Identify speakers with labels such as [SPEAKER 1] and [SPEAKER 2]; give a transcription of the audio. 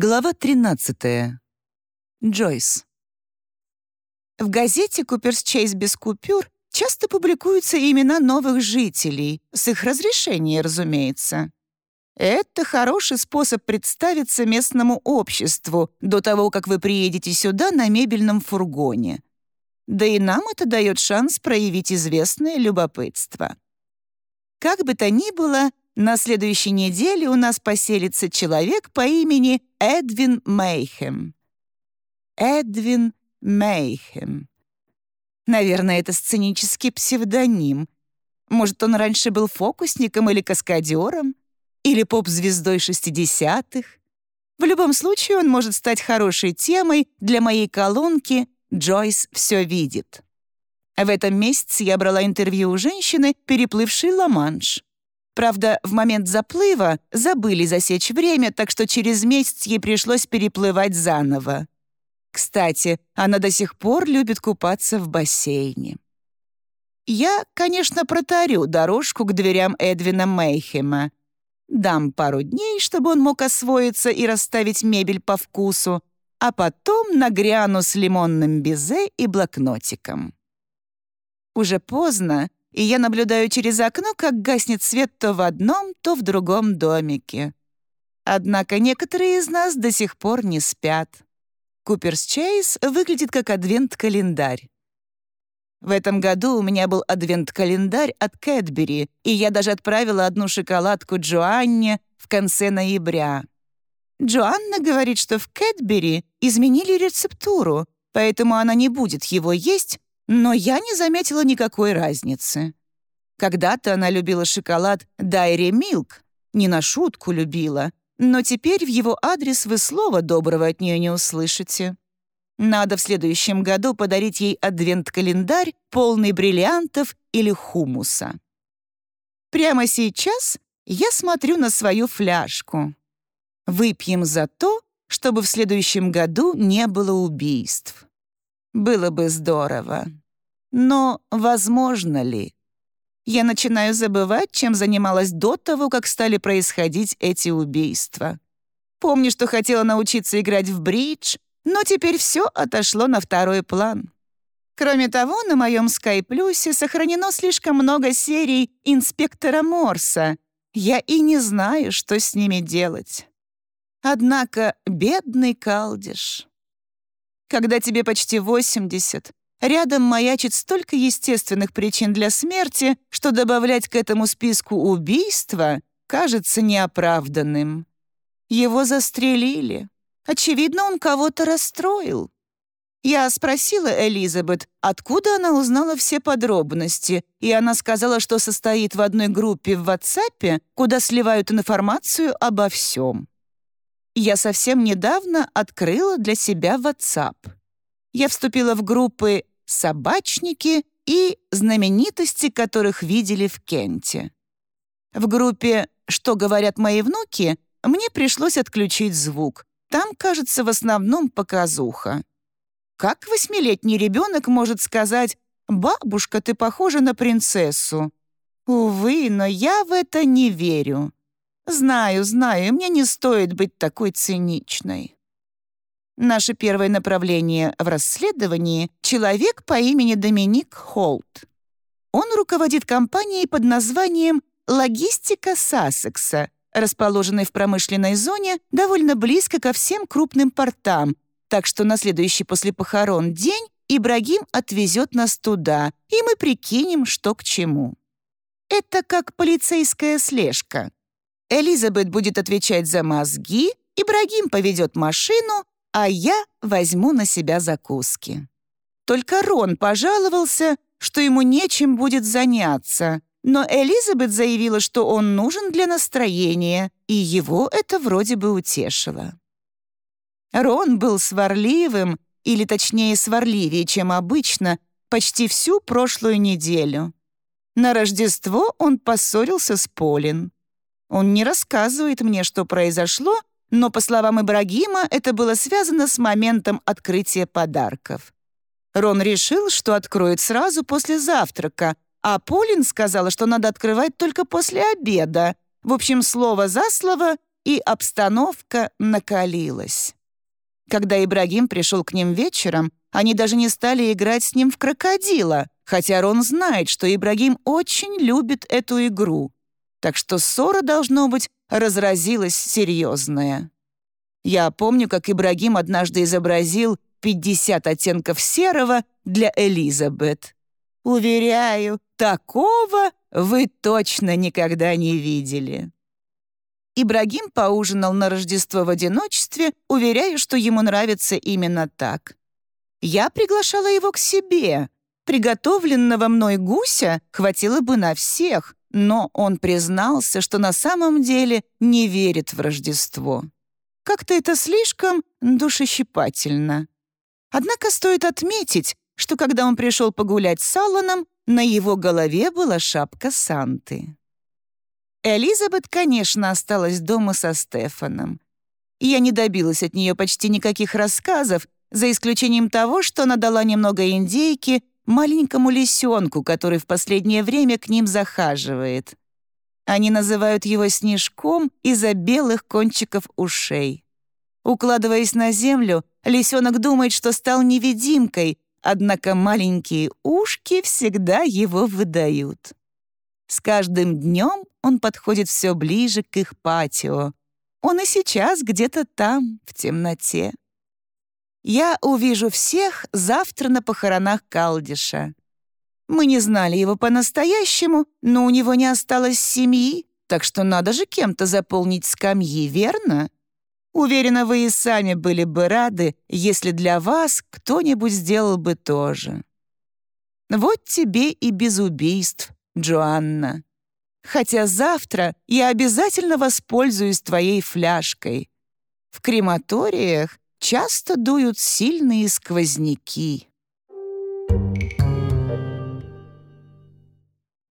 [SPEAKER 1] Глава 13. Джойс. В газете «Куперс Чейз без купюр» часто публикуются имена новых жителей, с их разрешения, разумеется. Это хороший способ представиться местному обществу до того, как вы приедете сюда на мебельном фургоне. Да и нам это дает шанс проявить известное любопытство. Как бы то ни было, на следующей неделе у нас поселится человек по имени Эдвин Мейхем. Эдвин Мейхем. Наверное, это сценический псевдоним. Может, он раньше был фокусником или каскадером? Или поп-звездой 60-х? В любом случае, он может стать хорошей темой для моей колонки «Джойс все видит». В этом месяце я брала интервью у женщины, переплывшей Ла-Манш. Правда, в момент заплыва забыли засечь время, так что через месяц ей пришлось переплывать заново. Кстати, она до сих пор любит купаться в бассейне. Я, конечно, протарю дорожку к дверям Эдвина Мейхема. Дам пару дней, чтобы он мог освоиться и расставить мебель по вкусу, а потом нагряну с лимонным безе и блокнотиком. Уже поздно, и я наблюдаю через окно, как гаснет свет то в одном, то в другом домике. Однако некоторые из нас до сих пор не спят. Куперс Чейз выглядит как адвент-календарь. В этом году у меня был адвент-календарь от Кэтбери, и я даже отправила одну шоколадку Джоанне в конце ноября. Джоанна говорит, что в Кэтбери изменили рецептуру, поэтому она не будет его есть, но я не заметила никакой разницы. Когда-то она любила шоколад Dairy Milk, не на шутку любила, но теперь в его адрес вы слова доброго от нее не услышите. Надо в следующем году подарить ей адвент-календарь, полный бриллиантов или хумуса. Прямо сейчас я смотрю на свою фляжку. Выпьем за то, чтобы в следующем году не было убийств. Было бы здорово. Но возможно ли? Я начинаю забывать, чем занималась до того, как стали происходить эти убийства. Помню, что хотела научиться играть в бридж, но теперь все отошло на второй план. Кроме того, на моем Sky Plus сохранено слишком много серий «Инспектора Морса». Я и не знаю, что с ними делать. Однако бедный Калдиш. Когда тебе почти 80, рядом маячит столько естественных причин для смерти, что добавлять к этому списку убийства кажется неоправданным. Его застрелили. Очевидно, он кого-то расстроил. Я спросила Элизабет, откуда она узнала все подробности, и она сказала, что состоит в одной группе в WhatsApp, куда сливают информацию обо всем. Я совсем недавно открыла для себя WhatsApp. Я вступила в группы «Собачники» и «Знаменитости, которых видели в Кенте». В группе «Что говорят мои внуки» мне пришлось отключить звук. Там, кажется, в основном показуха. Как восьмилетний ребенок может сказать «Бабушка, ты похожа на принцессу»? Увы, но я в это не верю. Знаю, знаю, мне не стоит быть такой циничной. Наше первое направление в расследовании — человек по имени Доминик Холт. Он руководит компанией под названием «Логистика Сассекса», расположенной в промышленной зоне довольно близко ко всем крупным портам, так что на следующий после похорон день Ибрагим отвезет нас туда, и мы прикинем, что к чему. Это как полицейская слежка. Элизабет будет отвечать за мозги, Ибрагим поведет машину, а я возьму на себя закуски. Только Рон пожаловался, что ему нечем будет заняться, но Элизабет заявила, что он нужен для настроения, и его это вроде бы утешило. Рон был сварливым, или точнее сварливее, чем обычно, почти всю прошлую неделю. На Рождество он поссорился с Полин. Он не рассказывает мне, что произошло, но, по словам Ибрагима, это было связано с моментом открытия подарков. Рон решил, что откроет сразу после завтрака, а Полин сказала, что надо открывать только после обеда. В общем, слово за слово, и обстановка накалилась. Когда Ибрагим пришел к ним вечером, они даже не стали играть с ним в крокодила, хотя Рон знает, что Ибрагим очень любит эту игру. Так что ссора, должно быть, разразилась серьезная. Я помню, как Ибрагим однажды изобразил 50 оттенков серого для Элизабет. Уверяю, такого вы точно никогда не видели. Ибрагим поужинал на Рождество в одиночестве, уверяя, что ему нравится именно так. Я приглашала его к себе. Приготовленного мной гуся хватило бы на всех, но он признался, что на самом деле не верит в Рождество. Как-то это слишком душещипательно. Однако стоит отметить, что когда он пришел погулять с Алланом, на его голове была шапка Санты. Элизабет, конечно, осталась дома со Стефаном. Я не добилась от нее почти никаких рассказов, за исключением того, что она дала немного индейки маленькому лисенку, который в последнее время к ним захаживает. Они называют его Снежком из-за белых кончиков ушей. Укладываясь на землю, лисенок думает, что стал невидимкой, однако маленькие ушки всегда его выдают. С каждым днем он подходит все ближе к их патио. Он и сейчас где-то там, в темноте. Я увижу всех завтра на похоронах Калдиша. Мы не знали его по-настоящему, но у него не осталось семьи, так что надо же кем-то заполнить скамьи, верно? Уверена, вы и сами были бы рады, если для вас кто-нибудь сделал бы то же. Вот тебе и без убийств, Джоанна. Хотя завтра я обязательно воспользуюсь твоей фляжкой. В крематориях часто дуют сильные сквозняки. Thank you.